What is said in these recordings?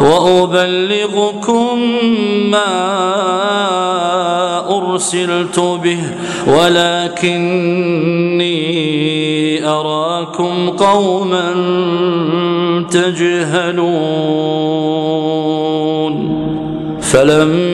وأبلغكم ما أرسلت به ولكني أراكم قوما تجهلون. فلما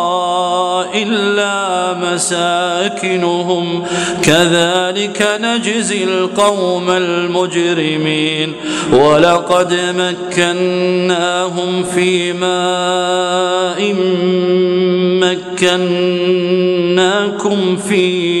إلا مساكنهم. كذلك نجزي القوم المجرمين. ولقد مكناهم في ماء مكناكم فيه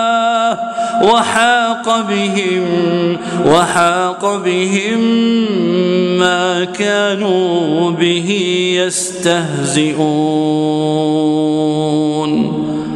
وحاق بهم وحاق بهم ما كانوا به يستهزئون.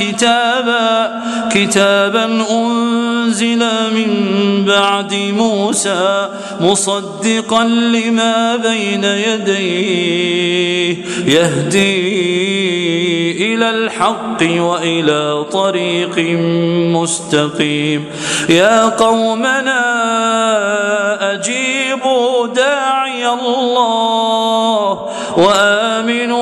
كتابا كتابا أنزل من بعد موسى مصدقا لما بين يديه يهدي إلى الحق وإلى طريق مستقيم. يا قومنا أجيبوا داعي الله وآمنوا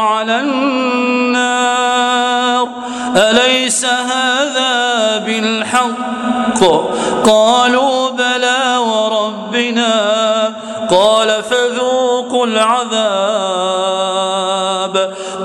على النار. أليس هذا بالحق؟ قالوا بلى وربنا. قال فذوقوا العذاب.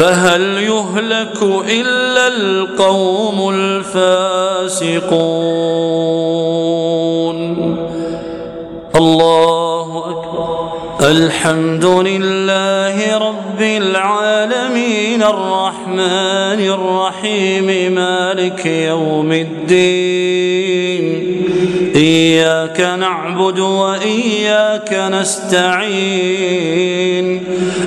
فهل يهلك إلا القوم الفاسقون؟ الله أكبر. الحمد لله رب العالمين الرحمن الرحيم مالك يوم الدين. إياك نعبد وإياك نستعين.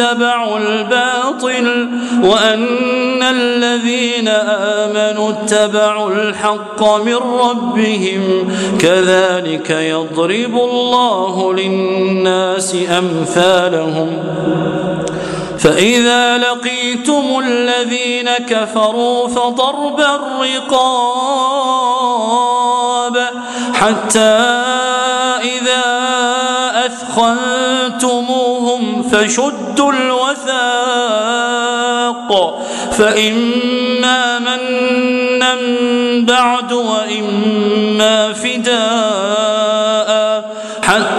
اتبعوا الباطل وأن الذين آمنوا اتبعوا الحق من ربهم كذلك يضرب الله للناس أمثالهم فإذا لقيتم الذين كفروا فضرب الرقاب حتى إذا أثخنتموهم فشدوا الوثاق فإما منا بعد وإما فداء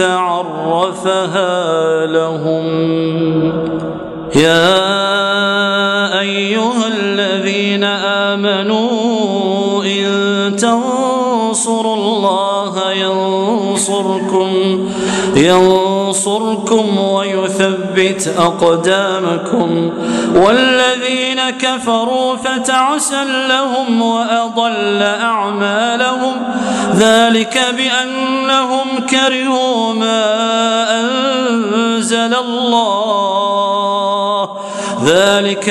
عرفها لهم. يا أيها الذين آمنوا إن تنصروا الله ينصركم ينصركم ويثبت أقدامكم والذين كفروا فتعسا لهم وأضل أعمالهم ذلك بأنهم كرهوا ما أنزل الله ذلك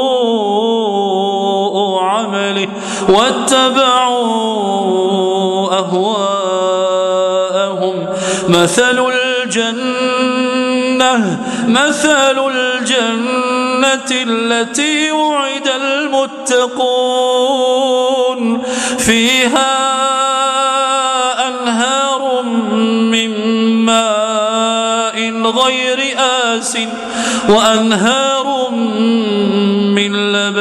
عمله واتبعوا أهواءهم. مثل الجنة مثل الجنة التي وعد المتقون. فيها أنهار من ماء غير آس وأنهار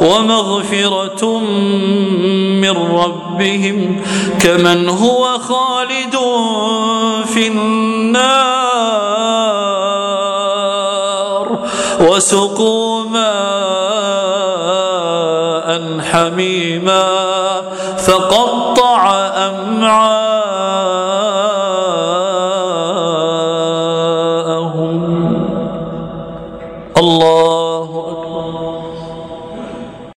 ومغفرة من ربهم كمن هو خالد في النار وسقوا ماء حميما فقطع أمعاءهم